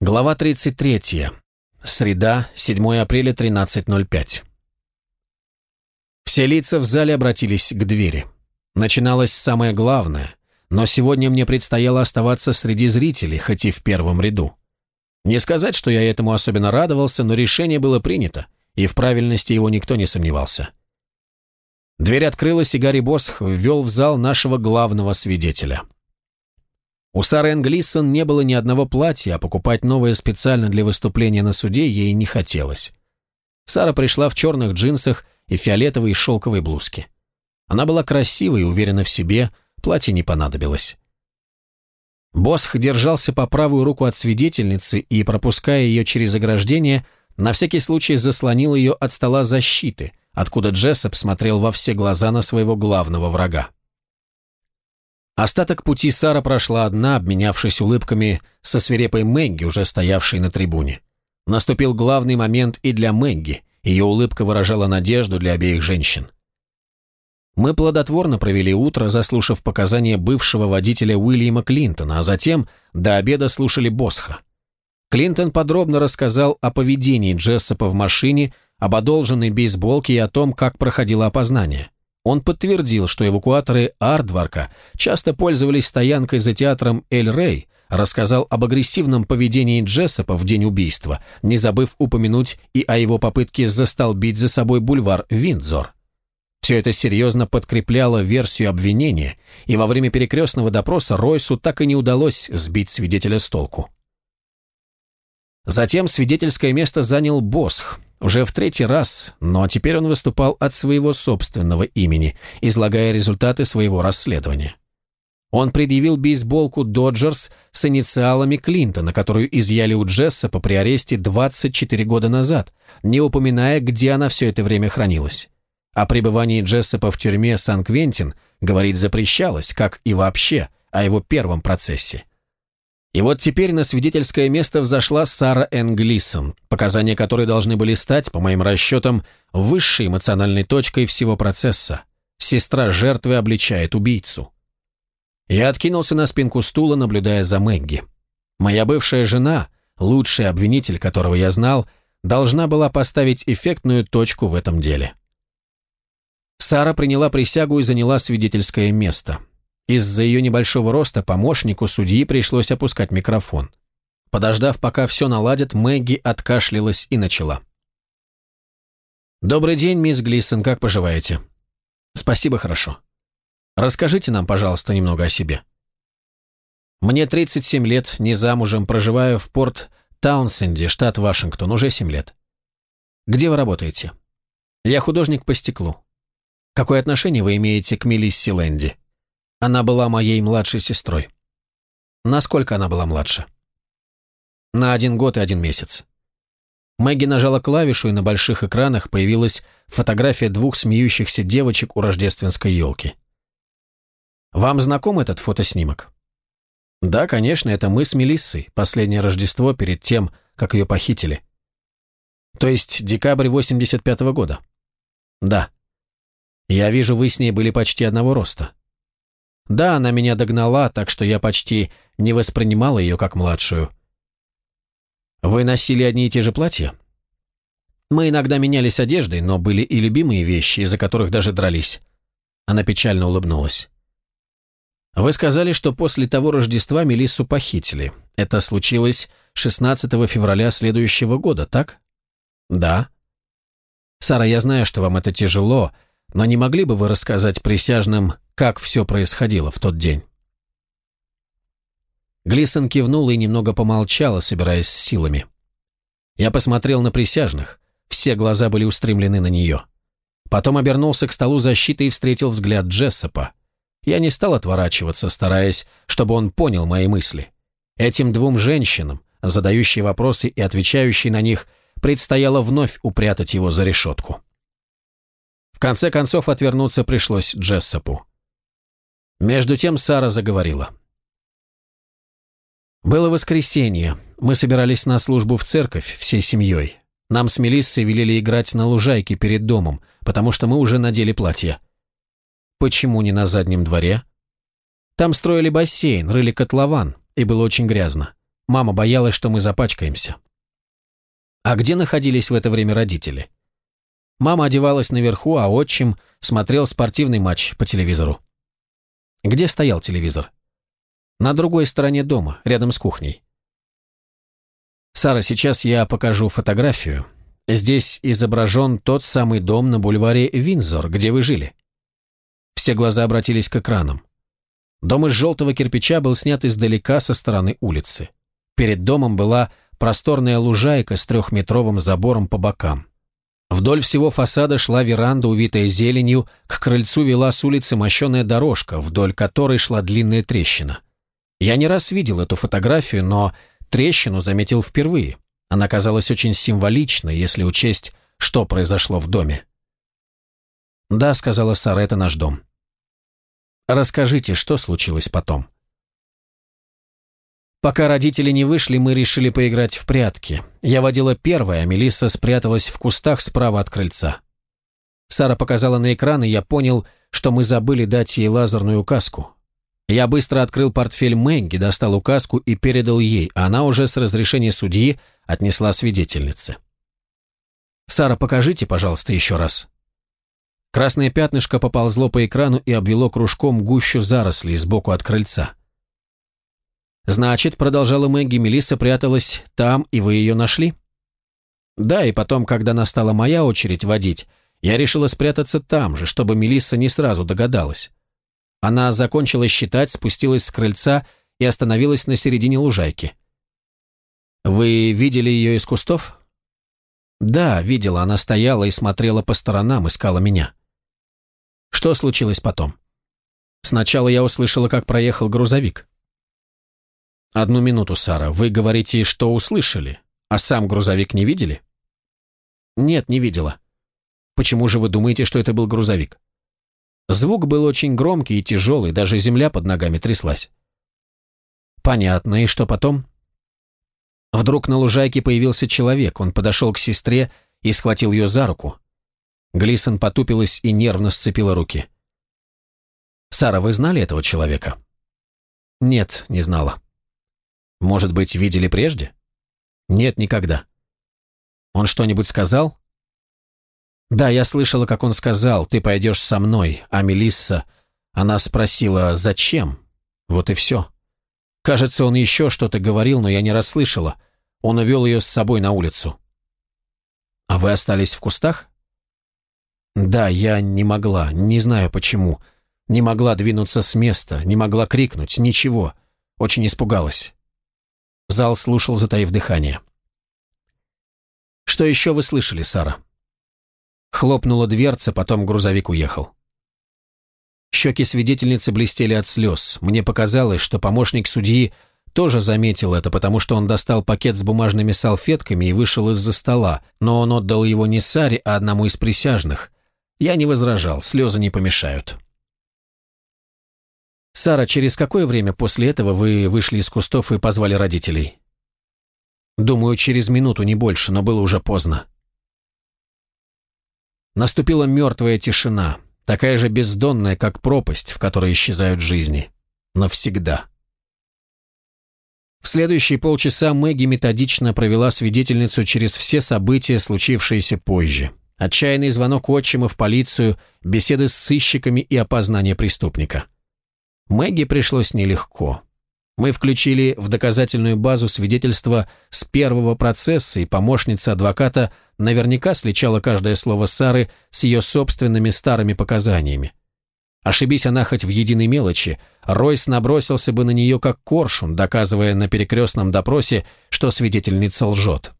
Глава 33. Среда, 7 апреля, 13.05. Все лица в зале обратились к двери. Начиналось самое главное, но сегодня мне предстояло оставаться среди зрителей, хоть и в первом ряду. Не сказать, что я этому особенно радовался, но решение было принято, и в правильности его никто не сомневался. Дверь открылась, и Гарри Босх ввел в зал нашего главного свидетеля – у Сары Энглисон не было ни одного платья, а покупать новое специально для выступления на суде ей не хотелось. Сара пришла в черных джинсах и фиолетовой шелковой блузке. Она была красивой и уверена в себе, платье не понадобилось. Босх держался по правую руку от свидетельницы и, пропуская ее через ограждение, на всякий случай заслонил ее от стола защиты, откуда Джессоп смотрел во все глаза на своего главного врага. Остаток пути Сара прошла одна, обменявшись улыбками со свирепой Мэгги, уже стоявшей на трибуне. Наступил главный момент и для Мэгги. Ее улыбка выражала надежду для обеих женщин. Мы плодотворно провели утро, заслушав показания бывшего водителя Уильяма Клинтона, а затем до обеда слушали Босха. Клинтон подробно рассказал о поведении Джессопа в машине, об одолженной бейсболке и о том, как проходило опознание. Он подтвердил, что эвакуаторы Ардварка часто пользовались стоянкой за театром Эль Рей, рассказал об агрессивном поведении Джессопа в день убийства, не забыв упомянуть и о его попытке застолбить за собой бульвар Виндзор. Все это серьезно подкрепляло версию обвинения, и во время перекрестного допроса Ройсу так и не удалось сбить свидетеля с толку. Затем свидетельское место занял Босх, уже в третий раз, но теперь он выступал от своего собственного имени, излагая результаты своего расследования. Он предъявил бейсболку «Доджерс» с инициалами Клинтона, которую изъяли у Джессопа при аресте 24 года назад, не упоминая, где она все это время хранилась. О пребывании Джессопа в тюрьме Сан-Квентин говорить запрещалось, как и вообще о его первом процессе. И вот теперь на свидетельское место взошла Сара Энглисон, показания которой должны были стать, по моим расчетам, высшей эмоциональной точкой всего процесса. Сестра жертвы обличает убийцу. Я откинулся на спинку стула, наблюдая за Мэгги. Моя бывшая жена, лучший обвинитель, которого я знал, должна была поставить эффектную точку в этом деле. Сара приняла присягу и заняла свидетельское место. Из-за ее небольшого роста помощнику судьи пришлось опускать микрофон. Подождав, пока все наладят, Мэгги откашлялась и начала. «Добрый день, мисс Глисон, как поживаете?» «Спасибо, хорошо. Расскажите нам, пожалуйста, немного о себе». «Мне 37 лет, не замужем, проживаю в порт Таунсенде, штат Вашингтон, уже 7 лет. Где вы работаете?» «Я художник по стеклу. Какое отношение вы имеете к Мелисси Лэнди?» Она была моей младшей сестрой. Насколько она была младше? На один год и один месяц. Мэгги нажала клавишу, и на больших экранах появилась фотография двух смеющихся девочек у рождественской елки. Вам знаком этот фотоснимок? Да, конечно, это мы с Мелиссой, последнее Рождество перед тем, как ее похитили. То есть декабрь 85 -го года? Да. Я вижу, вы с ней были почти одного роста. Да, она меня догнала, так что я почти не воспринимала ее как младшую. Вы носили одни и те же платья? Мы иногда менялись одеждой, но были и любимые вещи, из-за которых даже дрались. Она печально улыбнулась. Вы сказали, что после того Рождества Мелиссу похитили. Это случилось 16 февраля следующего года, так? Да. Сара, я знаю, что вам это тяжело, но не могли бы вы рассказать присяжным, как все происходило в тот день?» Глисон кивнула и немного помолчала, собираясь с силами. Я посмотрел на присяжных, все глаза были устремлены на нее. Потом обернулся к столу защиты и встретил взгляд Джессопа. Я не стал отворачиваться, стараясь, чтобы он понял мои мысли. Этим двум женщинам, задающие вопросы и отвечающие на них, предстояло вновь упрятать его за решетку. В конце концов, отвернуться пришлось Джессопу. Между тем Сара заговорила. «Было воскресенье. Мы собирались на службу в церковь всей семьей. Нам с Мелиссой велели играть на лужайке перед домом, потому что мы уже надели платья. Почему не на заднем дворе? Там строили бассейн, рыли котлован, и было очень грязно. Мама боялась, что мы запачкаемся. А где находились в это время родители? Мама одевалась наверху, а отчим смотрел спортивный матч по телевизору. Где стоял телевизор? На другой стороне дома, рядом с кухней. Сара, сейчас я покажу фотографию. Здесь изображен тот самый дом на бульваре Винзор, где вы жили. Все глаза обратились к экранам. Дом из желтого кирпича был снят издалека со стороны улицы. Перед домом была просторная лужайка с трехметровым забором по бокам. Вдоль всего фасада шла веранда, увитая зеленью, к крыльцу вела с улицы мощеная дорожка, вдоль которой шла длинная трещина. Я не раз видел эту фотографию, но трещину заметил впервые. Она казалась очень символичной, если учесть, что произошло в доме. «Да», — сказала Сара, — «это наш дом». «Расскажите, что случилось потом?» Пока родители не вышли, мы решили поиграть в прятки. Я водила первая, а Мелисса спряталась в кустах справа от крыльца. Сара показала на экран, и я понял, что мы забыли дать ей лазерную указку. Я быстро открыл портфель Мэгги, достал указку и передал ей, а она уже с разрешения судьи отнесла свидетельнице. «Сара, покажите, пожалуйста, еще раз». Красное пятнышко поползло по экрану и обвело кружком гущу зарослей сбоку от крыльца. «Значит, — продолжала Мэгги, — Мелисса пряталась там, и вы ее нашли?» «Да, и потом, когда настала моя очередь водить, я решила спрятаться там же, чтобы Мелисса не сразу догадалась. Она закончила считать, спустилась с крыльца и остановилась на середине лужайки. «Вы видели ее из кустов?» «Да, видела. Она стояла и смотрела по сторонам, искала меня». «Что случилось потом?» «Сначала я услышала, как проехал грузовик». «Одну минуту, Сара. Вы говорите, что услышали, а сам грузовик не видели?» «Нет, не видела». «Почему же вы думаете, что это был грузовик?» Звук был очень громкий и тяжелый, даже земля под ногами тряслась. «Понятно. И что потом?» Вдруг на лужайке появился человек. Он подошел к сестре и схватил ее за руку. Глисон потупилась и нервно сцепила руки. «Сара, вы знали этого человека?» «Нет, не знала». Может быть, видели прежде? Нет, никогда. Он что-нибудь сказал? Да, я слышала, как он сказал, ты пойдешь со мной, а Мелисса... Она спросила, зачем? Вот и все. Кажется, он еще что-то говорил, но я не расслышала. Он увел ее с собой на улицу. А вы остались в кустах? Да, я не могла, не знаю почему. Не могла двинуться с места, не могла крикнуть, ничего. Очень испугалась. Зал слушал, затаив дыхание. «Что еще вы слышали, Сара?» Хлопнула дверца, потом грузовик уехал. Щеки свидетельницы блестели от слез. Мне показалось, что помощник судьи тоже заметил это, потому что он достал пакет с бумажными салфетками и вышел из-за стола, но он отдал его не Саре, а одному из присяжных. Я не возражал, слезы не помешают. «Сара, через какое время после этого вы вышли из кустов и позвали родителей?» «Думаю, через минуту, не больше, но было уже поздно». Наступила мертвая тишина, такая же бездонная, как пропасть, в которой исчезают жизни. Навсегда. В следующие полчаса Мэгги методично провела свидетельницу через все события, случившиеся позже. Отчаянный звонок отчима в полицию, беседы с сыщиками и опознание преступника. Мэгги пришлось нелегко. Мы включили в доказательную базу свидетельства с первого процесса, и помощница адвоката наверняка сличала каждое слово Сары с ее собственными старыми показаниями. Ошибись она хоть в единой мелочи, Ройс набросился бы на нее как коршун, доказывая на перекрестном допросе, что свидетельница лжет.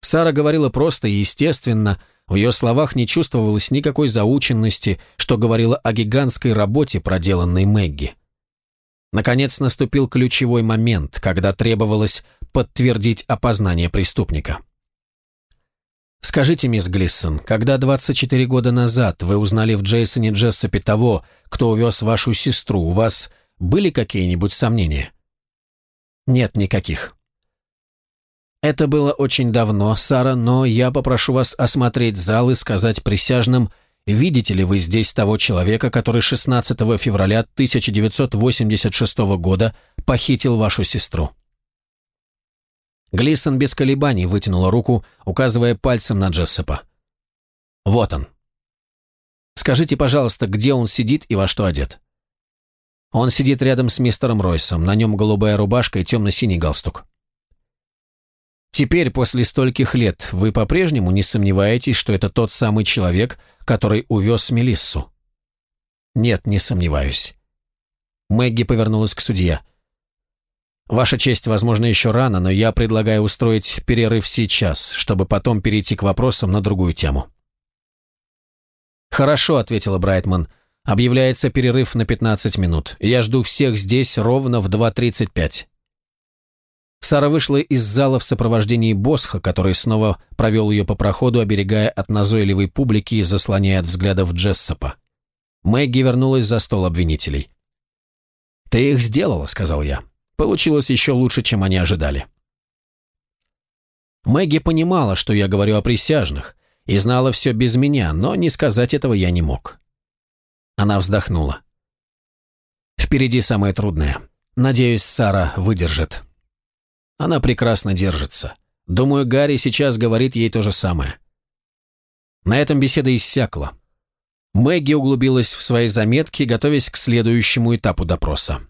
Сара говорила просто и естественно, в ее словах не чувствовалось никакой заученности, что говорило о гигантской работе, проделанной Мэгги. Наконец наступил ключевой момент, когда требовалось подтвердить опознание преступника. «Скажите, мисс Глиссон, когда 24 года назад вы узнали в Джейсоне Джессопе того, кто увез вашу сестру, у вас были какие-нибудь сомнения?» «Нет никаких. Это было очень давно, Сара, но я попрошу вас осмотреть зал и сказать присяжным, видите ли вы здесь того человека, который 16 февраля 1986 года похитил вашу сестру. Глисон без колебаний вытянула руку, указывая пальцем на Джессопа. «Вот он. Скажите, пожалуйста, где он сидит и во что одет?» Он сидит рядом с мистером Ройсом, на нем голубая рубашка и темно-синий галстук. Теперь, после стольких лет, вы по-прежнему не сомневаетесь, что это тот самый человек, который увез Мелиссу? Нет, не сомневаюсь. Мэгги повернулась к судье. Ваша честь, возможно, еще рано, но я предлагаю устроить перерыв сейчас, чтобы потом перейти к вопросам на другую тему. Хорошо, ответила Брайтман. Объявляется перерыв на 15 минут. Я жду всех здесь ровно в 2.35. Сара вышла из зала в сопровождении Босха, который снова провел ее по проходу, оберегая от назойливой публики и заслоняя от взглядов Джессопа. Мэгги вернулась за стол обвинителей. «Ты их сделала», — сказал я. «Получилось еще лучше, чем они ожидали». Мэгги понимала, что я говорю о присяжных, и знала все без меня, но не сказать этого я не мог. Она вздохнула. «Впереди самое трудное. Надеюсь, Сара выдержит». Она прекрасно держится. Думаю, Гарри сейчас говорит ей то же самое. На этом беседа иссякла. Мэгги углубилась в свои заметки, готовясь к следующему этапу допроса.